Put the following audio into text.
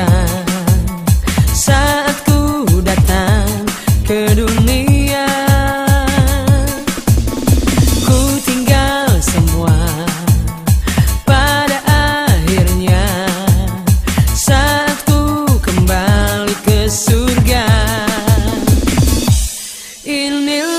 hujan saat ku datang ke dunia. Ku tinggal semua pada akhirnya satu kembali ke surga. Inilah